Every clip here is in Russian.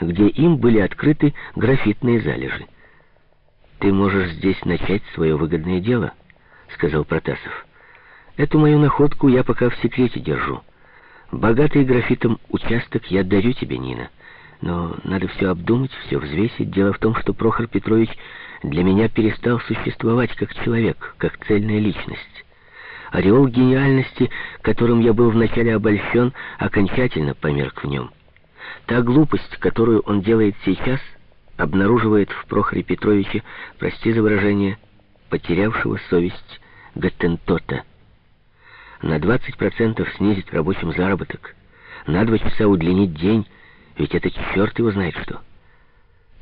где им были открыты графитные залежи. «Ты можешь здесь начать свое выгодное дело», — сказал Протасов. «Эту мою находку я пока в секрете держу. Богатый графитом участок я дарю тебе, Нина. Но надо все обдумать, все взвесить. Дело в том, что Прохор Петрович для меня перестал существовать как человек, как цельная личность. Ореол гениальности, которым я был вначале обольщен, окончательно померк в нем. Та глупость, которую он делает сейчас, обнаруживает в Прохоре Петровиче, прости за выражение, потерявшего совесть Гаттентота. На 20% снизить рабочим заработок, на два часа удлинить день, ведь это черт его знает что.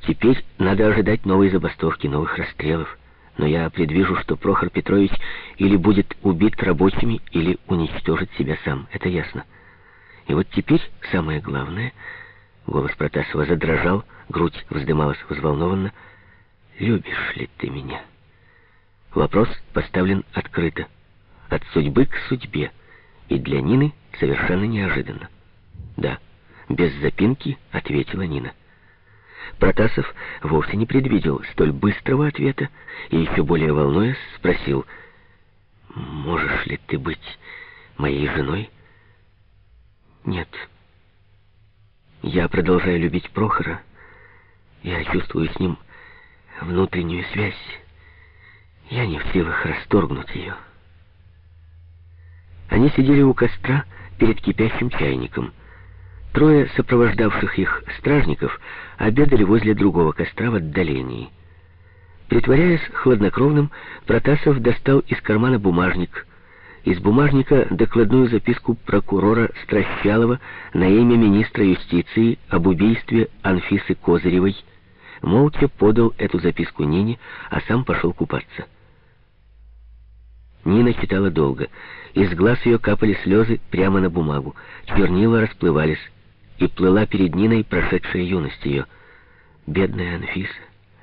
Теперь надо ожидать новой забастовки, новых расстрелов. Но я предвижу, что Прохор Петрович или будет убит рабочими, или уничтожит себя сам. Это ясно. И вот теперь самое главное... Голос Протасова задрожал, грудь вздымалась взволнованно. «Любишь ли ты меня?» Вопрос поставлен открыто. От судьбы к судьбе. И для Нины совершенно неожиданно. «Да», без запинки ответила Нина. Протасов вовсе не предвидел столь быстрого ответа и еще более волнуясь спросил, «Можешь ли ты быть моей женой?» «Нет». Я продолжаю любить Прохора. Я чувствую с ним внутреннюю связь. Я не в силах расторгнуть ее. Они сидели у костра перед кипящим чайником. Трое сопровождавших их стражников обедали возле другого костра в отдалении. Притворяясь хладнокровным, Протасов достал из кармана бумажник. Из бумажника докладную записку прокурора Стращалова на имя министра юстиции об убийстве Анфисы Козыревой. Молча подал эту записку Нине, а сам пошел купаться. Нина читала долго. Из глаз ее капали слезы прямо на бумагу. Чернила расплывались и плыла перед Ниной прошедшая юность ее. «Бедная Анфиса,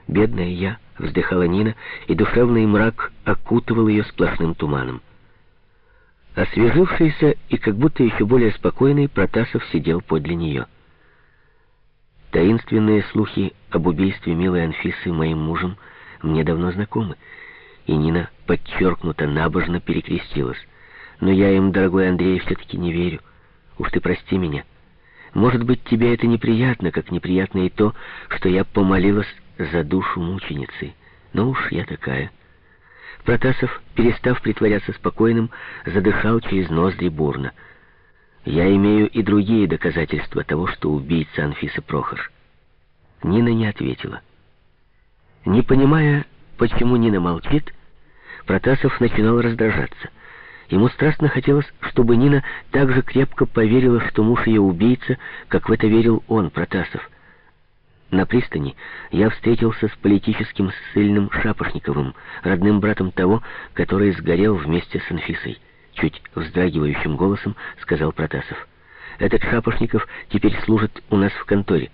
бедная я», — вздыхала Нина, и душевный мрак окутывал ее сплошным туманом. Освежившийся и как будто еще более спокойный, Протасов сидел подле нее. Таинственные слухи об убийстве милой Анфисы моим мужем мне давно знакомы, и Нина подчеркнуто набожно перекрестилась. Но я им, дорогой Андрей, все-таки не верю. Уж ты прости меня. Может быть, тебе это неприятно, как неприятно и то, что я помолилась за душу мученицы. Но уж я такая. Протасов, перестав притворяться спокойным, задышал через ноздри бурно. Я имею и другие доказательства того, что убийца Анфиса Прохор. Нина не ответила. Не понимая, почему Нина молчит, Протасов начинал раздражаться. Ему страстно хотелось, чтобы Нина так же крепко поверила, что муж ее убийца, как в это верил он, Протасов. На пристани я встретился с политическим ссыльным Шапошниковым, родным братом того, который сгорел вместе с Анфисой. Чуть вздрагивающим голосом сказал Протасов. Этот Шапошников теперь служит у нас в конторе.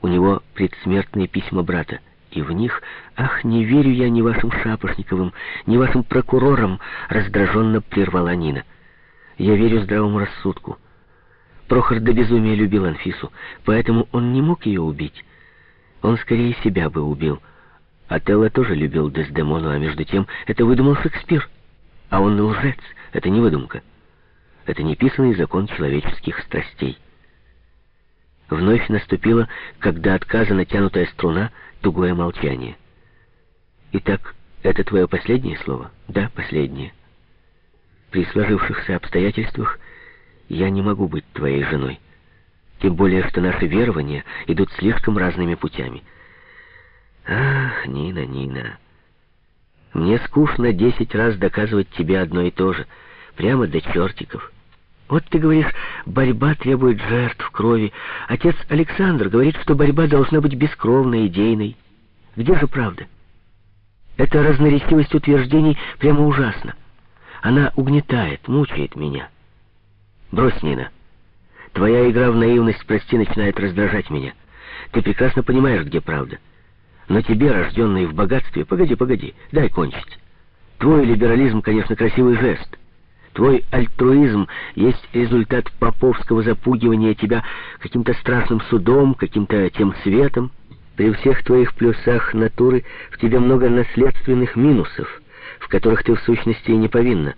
У него предсмертные письма брата и в них, ах, не верю я ни вашим Шапошниковым, ни вашим прокурорам, раздраженно прервала Нина. Я верю здравому рассудку. Прохор до безумия любил Анфису, поэтому он не мог ее убить. Он скорее себя бы убил. Отелло тоже любил Дездемону, а между тем это выдумал Шекспир. А он лжец, это не выдумка. Это неписанный закон человеческих страстей. Вновь наступило, когда отказа натянутая струна, тугое молчание. «Итак, это твое последнее слово?» «Да, последнее. При сложившихся обстоятельствах я не могу быть твоей женой. Тем более, что наши верования идут слишком разными путями». «Ах, Нина, Нина, мне скучно десять раз доказывать тебе одно и то же, прямо до чертиков». Вот ты говоришь, борьба требует жертв, крови. Отец Александр говорит, что борьба должна быть бескровной, идейной. Где же правда? Эта разноречивость утверждений прямо ужасна. Она угнетает, мучает меня. Брось, Нина. Твоя игра в наивность, прости, начинает раздражать меня. Ты прекрасно понимаешь, где правда. Но тебе, рожденный в богатстве, погоди, погоди, дай кончить. Твой либерализм, конечно, красивый жест. Твой альтруизм есть результат поповского запугивания тебя каким-то страшным судом, каким-то тем светом. При всех твоих плюсах натуры в тебе много наследственных минусов, в которых ты в сущности и не повинна.